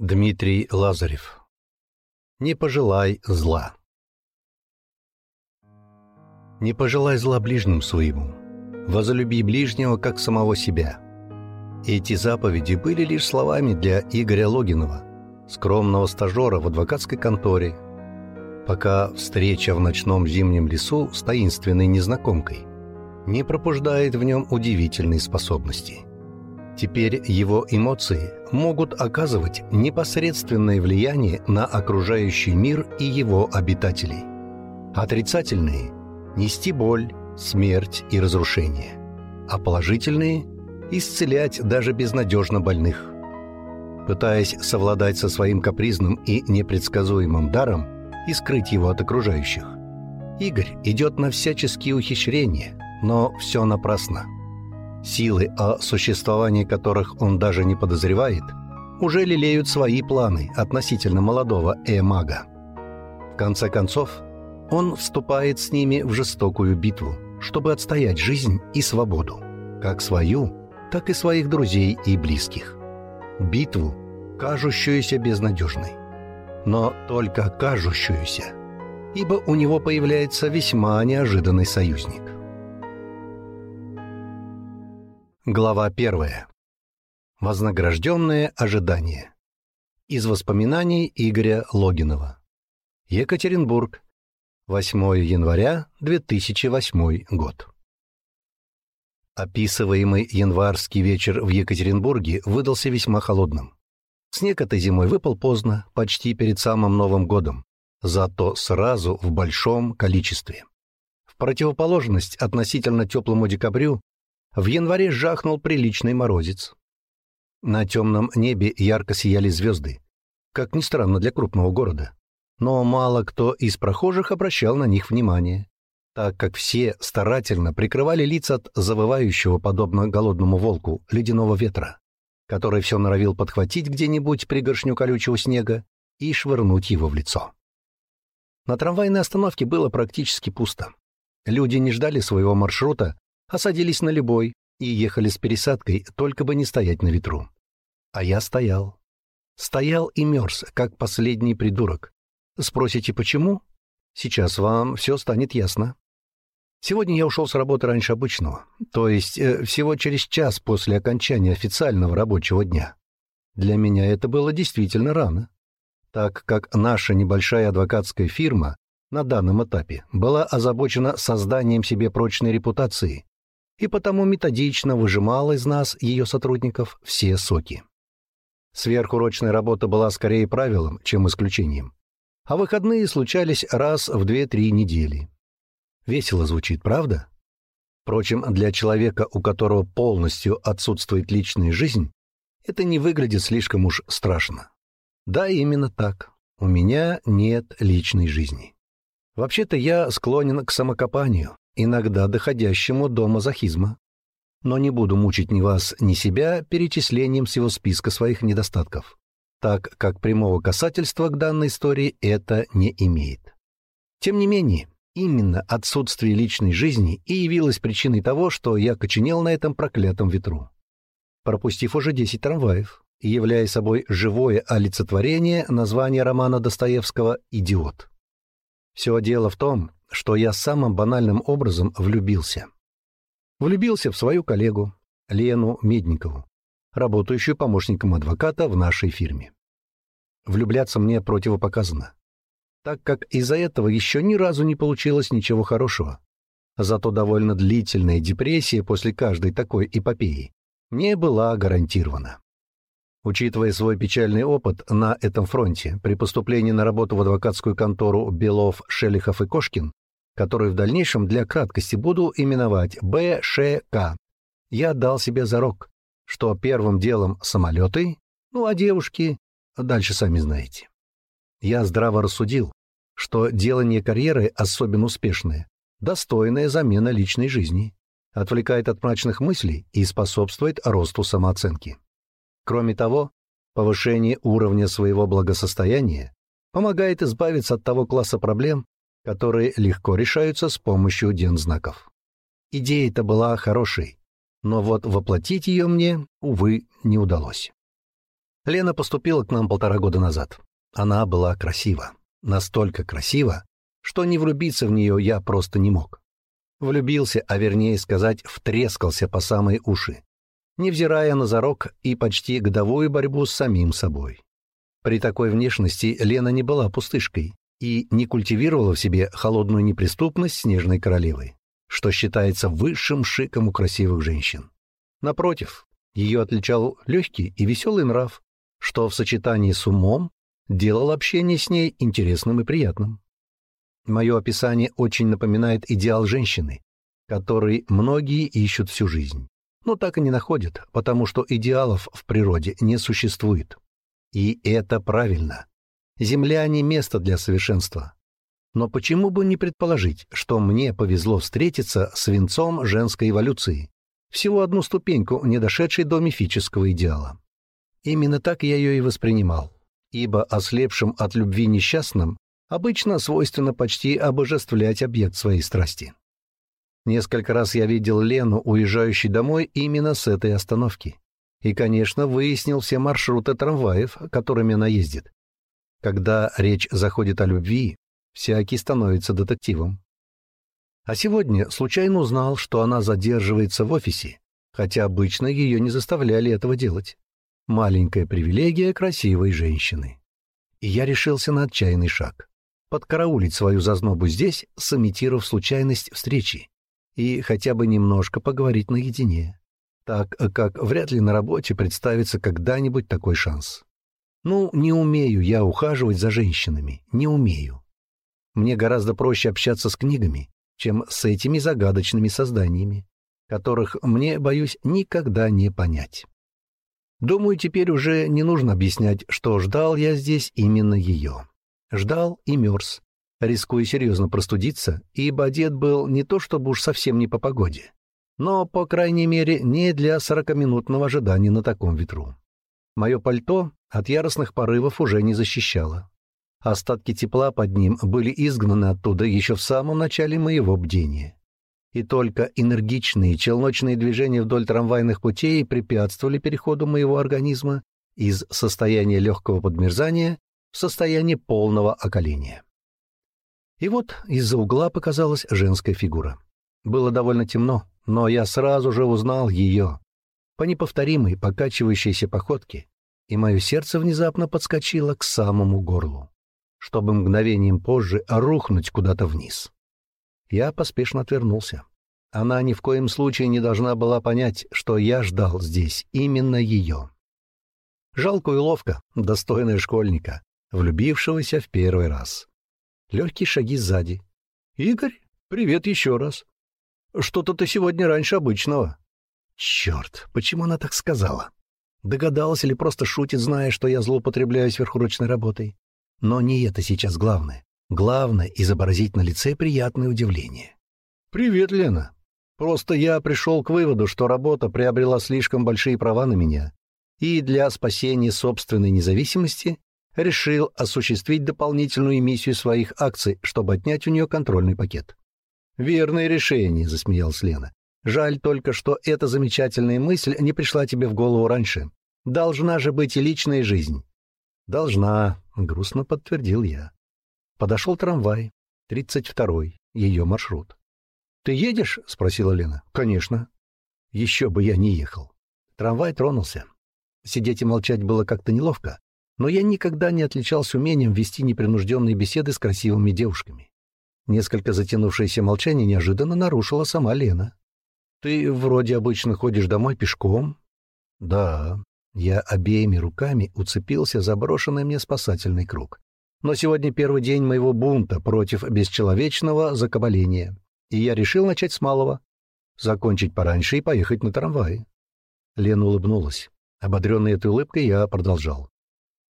Дмитрий Лазарев Не пожелай зла Не пожелай зла ближнему своему, возлюби ближнего, как самого себя. Эти заповеди были лишь словами для Игоря Логинова, скромного стажера в адвокатской конторе, пока встреча в ночном зимнем лесу с таинственной незнакомкой не пробуждает в нем удивительные способности. Теперь его эмоции могут оказывать непосредственное влияние на окружающий мир и его обитателей. Отрицательные – нести боль, смерть и разрушение, а положительные – исцелять даже безнадежно больных. Пытаясь совладать со своим капризным и непредсказуемым даром и скрыть его от окружающих, Игорь идет на всяческие ухищрения, но все напрасно. Силы, о существовании которых он даже не подозревает, уже лелеют свои планы относительно молодого э-мага. В конце концов, он вступает с ними в жестокую битву, чтобы отстоять жизнь и свободу, как свою, так и своих друзей и близких. Битву, кажущуюся безнадежной. Но только кажущуюся, ибо у него появляется весьма неожиданный союзник. Глава первая. Вознагражденное ожидание. Из воспоминаний Игоря Логинова. Екатеринбург. 8 января 2008 год. Описываемый январский вечер в Екатеринбурге выдался весьма холодным. Снег этой зимой выпал поздно, почти перед самым Новым годом, зато сразу в большом количестве. В противоположность относительно теплому декабрю в январе жахнул приличный морозец. На темном небе ярко сияли звезды, как ни странно для крупного города. Но мало кто из прохожих обращал на них внимание, так как все старательно прикрывали лица от завывающего, подобно голодному волку, ледяного ветра, который все норовил подхватить где-нибудь пригоршню колючего снега и швырнуть его в лицо. На трамвайной остановке было практически пусто. Люди не ждали своего маршрута, а садились на любой и ехали с пересадкой, только бы не стоять на ветру. А я стоял. Стоял и мерз, как последний придурок. Спросите, почему? Сейчас вам все станет ясно. Сегодня я ушел с работы раньше обычного, то есть э, всего через час после окончания официального рабочего дня. Для меня это было действительно рано, так как наша небольшая адвокатская фирма на данном этапе была озабочена созданием себе прочной репутации и потому методично выжимал из нас, ее сотрудников, все соки. Сверхурочная работа была скорее правилом, чем исключением, а выходные случались раз в две-три недели. Весело звучит, правда? Впрочем, для человека, у которого полностью отсутствует личная жизнь, это не выглядит слишком уж страшно. Да, именно так. У меня нет личной жизни. Вообще-то я склонен к самокопанию, иногда доходящему до мазохизма. Но не буду мучить ни вас, ни себя перечислением всего списка своих недостатков, так как прямого касательства к данной истории это не имеет. Тем не менее, именно отсутствие личной жизни и явилось причиной того, что я коченел на этом проклятом ветру. Пропустив уже 10 трамваев являя собой живое олицетворение названия романа Достоевского «Идиот». Все дело в том, что я самым банальным образом влюбился. Влюбился в свою коллегу, Лену Медникову, работающую помощником адвоката в нашей фирме. Влюбляться мне противопоказано, так как из-за этого еще ни разу не получилось ничего хорошего. Зато довольно длительная депрессия после каждой такой эпопеи мне была гарантирована. Учитывая свой печальный опыт на этом фронте, при поступлении на работу в адвокатскую контору Белов, Шелихов и Кошкин, которую в дальнейшем для краткости буду именовать БШК, я дал себе зарок, что первым делом самолеты, ну а девушки дальше сами знаете. Я здраво рассудил, что делание карьеры особенно успешное, достойная замена личной жизни, отвлекает от мрачных мыслей и способствует росту самооценки. Кроме того, повышение уровня своего благосостояния помогает избавиться от того класса проблем, которые легко решаются с помощью дензнаков. Идея-то была хорошей, но вот воплотить ее мне, увы, не удалось. Лена поступила к нам полтора года назад. Она была красива. Настолько красива, что не влюбиться в нее я просто не мог. Влюбился, а вернее сказать, втрескался по самые уши, невзирая на зарок и почти годовую борьбу с самим собой. При такой внешности Лена не была пустышкой и не культивировала в себе холодную неприступность снежной королевы, что считается высшим шиком у красивых женщин. Напротив, ее отличал легкий и веселый нрав, что в сочетании с умом делал общение с ней интересным и приятным. Мое описание очень напоминает идеал женщины, который многие ищут всю жизнь, но так и не находят, потому что идеалов в природе не существует. И это правильно. Земля не место для совершенства. Но почему бы не предположить, что мне повезло встретиться с венцом женской эволюции, всего одну ступеньку, не дошедшей до мифического идеала. Именно так я ее и воспринимал, ибо ослепшим от любви несчастным обычно свойственно почти обожествлять объект своей страсти. Несколько раз я видел Лену, уезжающей домой именно с этой остановки. И, конечно, выяснил все маршруты трамваев, которыми она ездит. Когда речь заходит о любви, всякий становится детективом. А сегодня случайно узнал, что она задерживается в офисе, хотя обычно ее не заставляли этого делать. Маленькая привилегия красивой женщины. И я решился на отчаянный шаг. Подкараулить свою зазнобу здесь, сымитировав случайность встречи. И хотя бы немножко поговорить наедине. Так как вряд ли на работе представится когда-нибудь такой шанс. Ну, не умею я ухаживать за женщинами, не умею. Мне гораздо проще общаться с книгами, чем с этими загадочными созданиями, которых мне, боюсь, никогда не понять. Думаю, теперь уже не нужно объяснять, что ждал я здесь именно ее. Ждал и мерз, рискуя серьезно простудиться, ибо одет был не то чтобы уж совсем не по погоде, но, по крайней мере, не для сорокаминутного ожидания на таком ветру. Мое пальто от яростных порывов уже не защищало. Остатки тепла под ним были изгнаны оттуда еще в самом начале моего бдения. И только энергичные челночные движения вдоль трамвайных путей препятствовали переходу моего организма из состояния легкого подмерзания в состояние полного околения. И вот из-за угла показалась женская фигура. Было довольно темно, но я сразу же узнал ее. По неповторимой покачивающейся походке, и мое сердце внезапно подскочило к самому горлу чтобы мгновением позже рухнуть куда-то вниз. Я поспешно отвернулся. Она ни в коем случае не должна была понять, что я ждал здесь именно ее. Жалко и ловко, достойная школьника, влюбившегося в первый раз. Легкие шаги сзади. «Игорь, привет еще раз. Что-то ты сегодня раньше обычного». Черт, почему она так сказала? Догадалась или просто шутит, зная, что я злоупотребляю сверхурочной работой? Но не это сейчас главное. Главное — изобразить на лице приятное удивление. «Привет, Лена. Просто я пришел к выводу, что работа приобрела слишком большие права на меня, и для спасения собственной независимости решил осуществить дополнительную эмиссию своих акций, чтобы отнять у нее контрольный пакет». «Верное решение», — засмеялась Лена. «Жаль только, что эта замечательная мысль не пришла тебе в голову раньше. Должна же быть и личная жизнь». «Должна», — грустно подтвердил я. Подошел трамвай, тридцать второй, ее маршрут. «Ты едешь?» — спросила Лена. «Конечно». Еще бы я не ехал. Трамвай тронулся. Сидеть и молчать было как-то неловко, но я никогда не отличался умением вести непринужденные беседы с красивыми девушками. Несколько затянувшееся молчание неожиданно нарушила сама Лена. «Ты вроде обычно ходишь домой пешком?» «Да, я обеими руками уцепился за брошенный мне спасательный круг. Но сегодня первый день моего бунта против бесчеловечного закабаления, и я решил начать с малого. Закончить пораньше и поехать на трамвае. Лена улыбнулась. Ободренный этой улыбкой, я продолжал.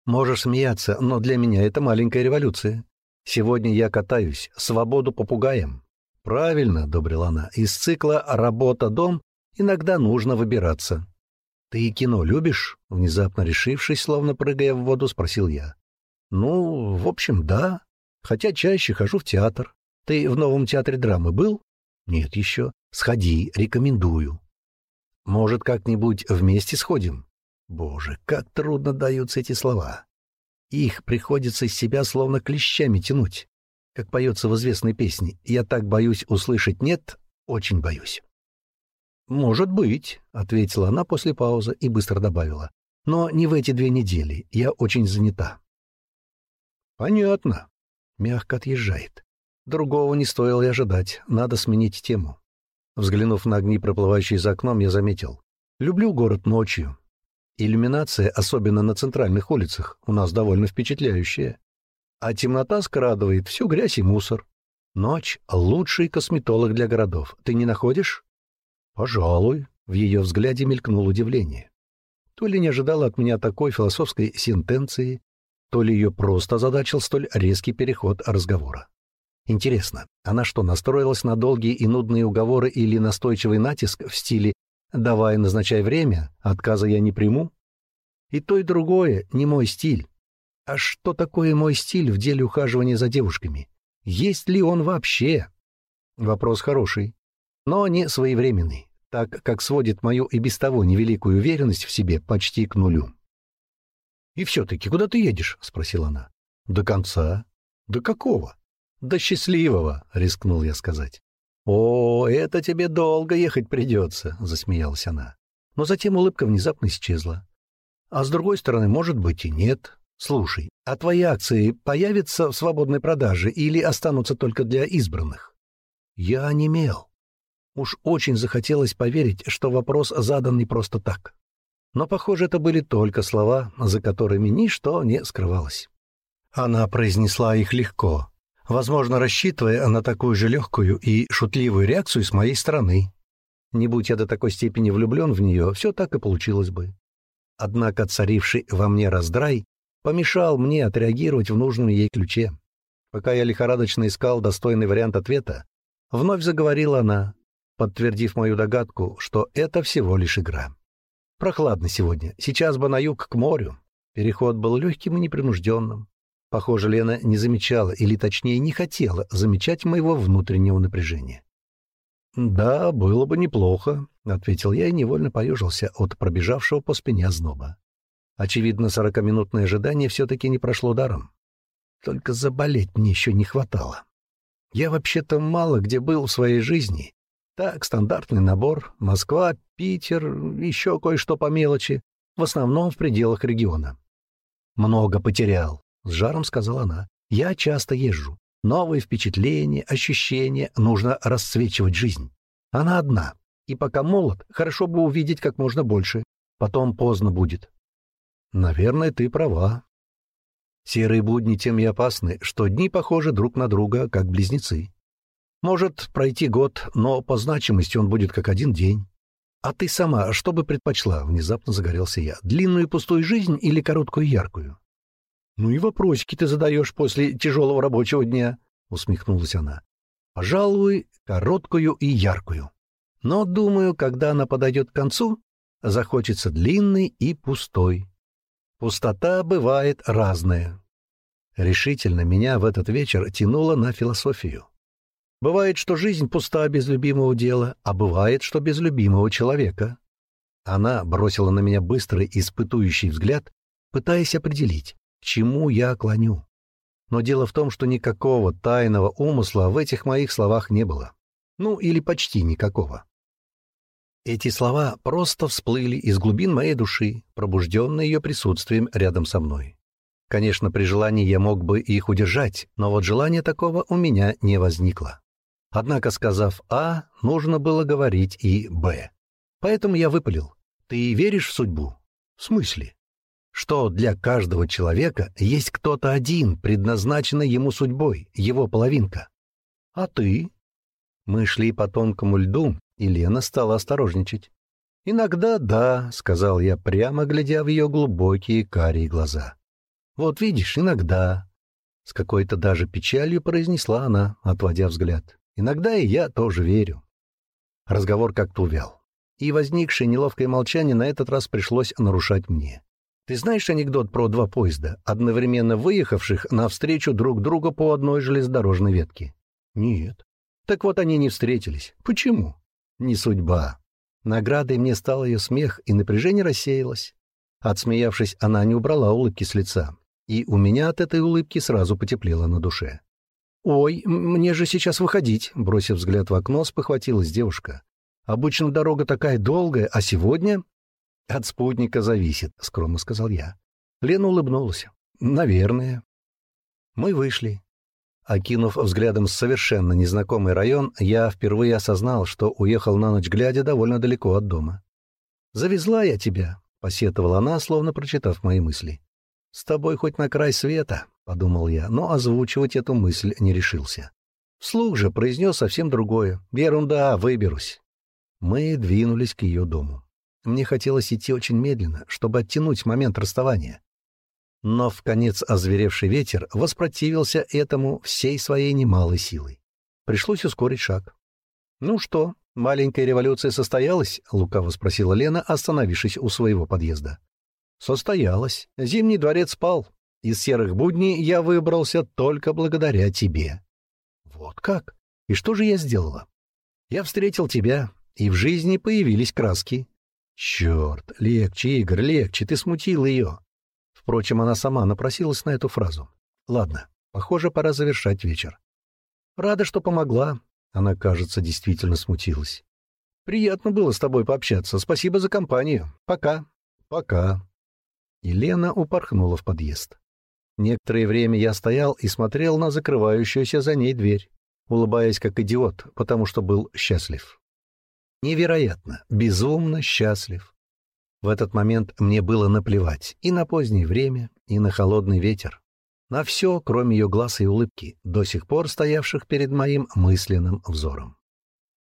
«Можешь смеяться, но для меня это маленькая революция. Сегодня я катаюсь, свободу попугаем». «Правильно», — одобрила она, — «из цикла «работа-дом» иногда нужно выбираться». «Ты кино любишь?» — внезапно решившись, словно прыгая в воду, спросил я. «Ну, в общем, да. Хотя чаще хожу в театр. Ты в новом театре драмы был?» «Нет еще. Сходи, рекомендую». «Может, как-нибудь вместе сходим?» Боже, как трудно даются эти слова. Их приходится из себя словно клещами тянуть. Как поется в известной песне «Я так боюсь услышать «нет», очень боюсь». «Может быть», — ответила она после паузы и быстро добавила. «Но не в эти две недели. Я очень занята». «Понятно». Мягко отъезжает. Другого не стоило и ожидать. Надо сменить тему. Взглянув на огни, проплывающие за окном, я заметил. Люблю город ночью. Иллюминация, особенно на центральных улицах, у нас довольно впечатляющая. А темнота скрадывает всю грязь и мусор. Ночь — лучший косметолог для городов. Ты не находишь? Пожалуй. В ее взгляде мелькнуло удивление. То ли не ожидала от меня такой философской сентенции, то ли ее просто озадачил столь резкий переход разговора. Интересно, она что, настроилась на долгие и нудные уговоры или настойчивый натиск в стиле «давай, назначай время, отказа я не приму»? И то, и другое не мой стиль. А что такое мой стиль в деле ухаживания за девушками? Есть ли он вообще? Вопрос хороший, но не своевременный, так как сводит мою и без того невеликую уверенность в себе почти к нулю. «И все-таки куда ты едешь?» — спросила она. «До конца». «До какого?» «До счастливого», — рискнул я сказать. «О, это тебе долго ехать придется», — засмеялась она. Но затем улыбка внезапно исчезла. «А с другой стороны, может быть и нет. Слушай, а твои акции появятся в свободной продаже или останутся только для избранных?» Я онемел. Уж очень захотелось поверить, что вопрос задан не просто так. Но, похоже, это были только слова, за которыми ничто не скрывалось. Она произнесла их легко, возможно, рассчитывая на такую же легкую и шутливую реакцию с моей стороны. Не будь я до такой степени влюблен в нее, все так и получилось бы. Однако царивший во мне раздрай помешал мне отреагировать в нужном ей ключе. Пока я лихорадочно искал достойный вариант ответа, вновь заговорила она, подтвердив мою догадку, что это всего лишь игра. Прохладно сегодня. Сейчас бы на юг к морю. Переход был легким и непринужденным. Похоже, Лена не замечала, или точнее не хотела замечать моего внутреннего напряжения. «Да, было бы неплохо», — ответил я и невольно поежился от пробежавшего по спине озноба. Очевидно, сорокаминутное ожидание все-таки не прошло даром. Только заболеть мне еще не хватало. Я вообще-то мало где был в своей жизни, так, стандартный набор. Москва, Питер, еще кое-что по мелочи. В основном в пределах региона. «Много потерял», — с жаром сказала она. «Я часто езжу. Новые впечатления, ощущения. Нужно расцвечивать жизнь. Она одна. И пока молод, хорошо бы увидеть как можно больше. Потом поздно будет». «Наверное, ты права». Серые будни тем и опасны, что дни похожи друг на друга, как близнецы. Может пройти год, но по значимости он будет как один день. А ты сама что бы предпочла? Внезапно загорелся я. Длинную пустую жизнь или короткую яркую? Ну и вопросики ты задаешь после тяжелого рабочего дня, усмехнулась она. Пожалуй, короткую и яркую. Но, думаю, когда она подойдет к концу, захочется длинный и пустой. Пустота бывает разная. Решительно меня в этот вечер тянуло на философию. Бывает, что жизнь пуста без любимого дела, а бывает, что без любимого человека. Она бросила на меня быстрый испытующий взгляд, пытаясь определить, к чему я клоню. Но дело в том, что никакого тайного умысла в этих моих словах не было. Ну, или почти никакого. Эти слова просто всплыли из глубин моей души, пробужденные ее присутствием рядом со мной. Конечно, при желании я мог бы их удержать, но вот желания такого у меня не возникло. Однако, сказав «А», нужно было говорить и «Б». Поэтому я выпалил. «Ты веришь в судьбу?» «В смысле?» «Что для каждого человека есть кто-то один, предназначенный ему судьбой, его половинка». «А ты?» Мы шли по тонкому льду, и стала осторожничать. «Иногда да», — сказал я, прямо глядя в ее глубокие карие глаза. «Вот видишь, иногда». С какой-то даже печалью произнесла она, отводя взгляд. Иногда и я тоже верю. Разговор как-то увял. И возникшее неловкое молчание на этот раз пришлось нарушать мне. Ты знаешь анекдот про два поезда, одновременно выехавших навстречу друг другу по одной железнодорожной ветке? Нет. Так вот они не встретились. Почему? Не судьба. Наградой мне стал ее смех, и напряжение рассеялось. Отсмеявшись, она не убрала улыбки с лица, и у меня от этой улыбки сразу потеплело на душе. «Ой, мне же сейчас выходить», — бросив взгляд в окно, спохватилась девушка. «Обычно дорога такая долгая, а сегодня...» «От спутника зависит», — скромно сказал я. Лена улыбнулась. «Наверное». Мы вышли. Окинув взглядом совершенно незнакомый район, я впервые осознал, что уехал на ночь глядя довольно далеко от дома. «Завезла я тебя», — посетовала она, словно прочитав мои мысли. «С тобой хоть на край света», — подумал я, но озвучивать эту мысль не решился. Вслух же произнес совсем другое. «Ерунда, выберусь». Мы двинулись к ее дому. Мне хотелось идти очень медленно, чтобы оттянуть момент расставания. Но в конец озверевший ветер воспротивился этому всей своей немалой силой. Пришлось ускорить шаг. «Ну что, маленькая революция состоялась?» — лукаво спросила Лена, остановившись у своего подъезда. «Состоялась. Зимний дворец спал. Из серых будней я выбрался только благодаря тебе». «Вот как? И что же я сделала?» «Я встретил тебя, и в жизни появились краски». «Черт, легче, Игорь, легче, ты смутил ее». Впрочем, она сама напросилась на эту фразу. Ладно, похоже, пора завершать вечер. Рада, что помогла. Она, кажется, действительно смутилась. Приятно было с тобой пообщаться. Спасибо за компанию. Пока. Пока. Елена упорхнула в подъезд. Некоторое время я стоял и смотрел на закрывающуюся за ней дверь, улыбаясь как идиот, потому что был счастлив. Невероятно, безумно счастлив. В этот момент мне было наплевать и на позднее время, и на холодный ветер. На все, кроме ее глаз и улыбки, до сих пор стоявших перед моим мысленным взором.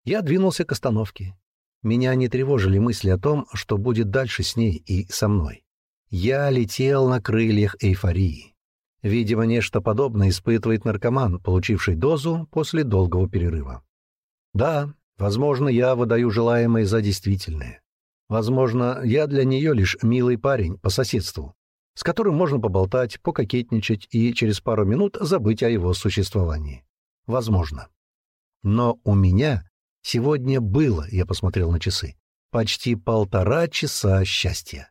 Я двинулся к остановке. Меня не тревожили мысли о том, что будет дальше с ней и со мной. Я летел на крыльях эйфории. Видимо, нечто подобное испытывает наркоман, получивший дозу после долгого перерыва. Да, возможно, я выдаю желаемое за действительное. Возможно, я для нее лишь милый парень по соседству, с которым можно поболтать, пококетничать и через пару минут забыть о его существовании. Возможно. Но у меня сегодня было, я посмотрел на часы, почти полтора часа счастья.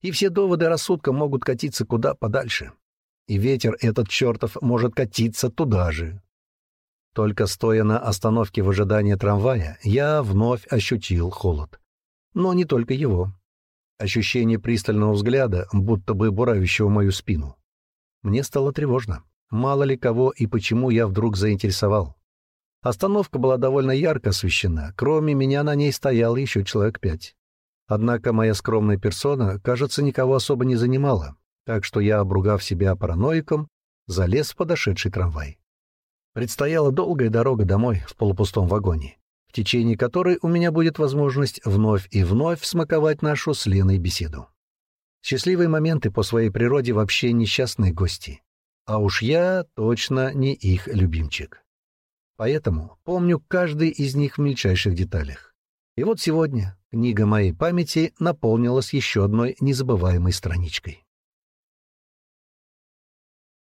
И все доводы рассудка могут катиться куда подальше. И ветер этот чертов может катиться туда же. Только стоя на остановке в ожидании трамвая, я вновь ощутил холод. Но не только его. Ощущение пристального взгляда, будто бы буравящего мою спину. Мне стало тревожно. Мало ли кого и почему я вдруг заинтересовал. Остановка была довольно ярко освещена. Кроме меня на ней стояло еще человек пять. Однако моя скромная персона, кажется, никого особо не занимала, так что я, обругав себя параноиком, залез в подошедший трамвай. Предстояла долгая дорога домой в полупустом вагоне в течение которой у меня будет возможность вновь и вновь смаковать нашу с Леной беседу. Счастливые моменты по своей природе вообще несчастные гости. А уж я точно не их любимчик. Поэтому помню каждый из них в мельчайших деталях. И вот сегодня книга моей памяти наполнилась еще одной незабываемой страничкой.